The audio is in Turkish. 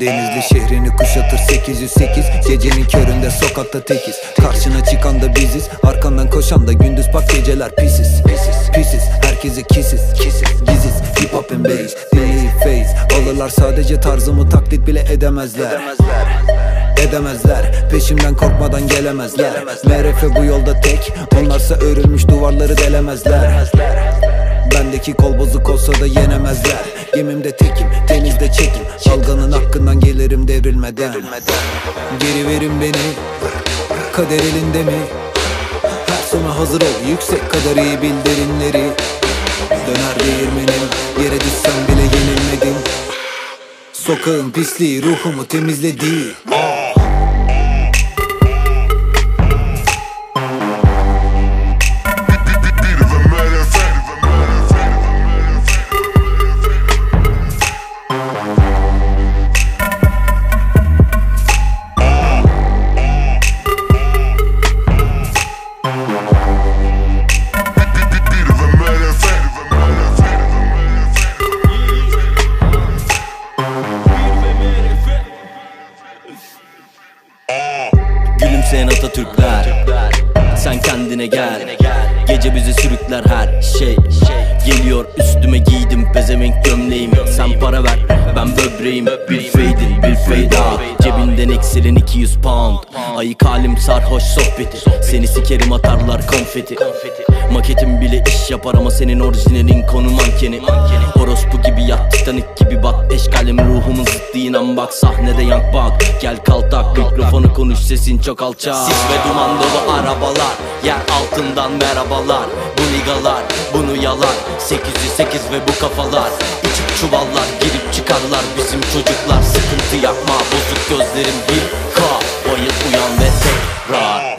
Denizli şehrini kuşatır. 808 Gecenin köründe sokakta tekiz. Karşına çıkan da biziz Arkandan koşan da gündüz. Bak geceler pisiz Pisiz, pisiz. Herkese kisiz giziz. Hip hop and bass Dinleyip face Alırlar sadece tarzımı taklit bile edemezler. Edemezler Peşimden korkmadan gelemezler. MRF bu yolda tek Onlarsa örülmüş duvarları delemezler Bendeki kol bozuk olsa da yenemezler. Gemimde tekim, denizde çekim. Dalganın hakkından gelirim devrilmeden. Geri verin beni Kader elinde mi? Her sona hazır ol Yüksek kadar iyi bil derinleri Döner değirmenim Yere düşsem bile yenilmedim. Sokağın pisliği ruhumu temizledi Gülümseyen Atatürkler. Sen kendine gel Gece bizi sürükler her şey Geliyor üstüme giydim pezevenk gömleğim. Sen para ver ben böbreğim. Bir fade bir fade Cebinden eksilen 200 pound. Ayık halim sarhoş sohbeti. Seni sikerim atarlar konfeti. Maketim bile iş yapar ama senin orijinalin konu mankeni. Orospu gibi yat titanik gibi bak. Eşkalim ruhumun zıttı inan bak. Sahnede yank bak Gel kaltak mikrofonu konuş sesin çok alçak. Sis ve duman dolu arabalar altından merhabalar Bu nigalar bunu yalar 808 ve bu kafalar. İçip çuvallar girip çıkarlar Bizim çocuklar. Sıkıntı yapma Bozuk gözlerim bir ka Bayıl uyan ve tekrar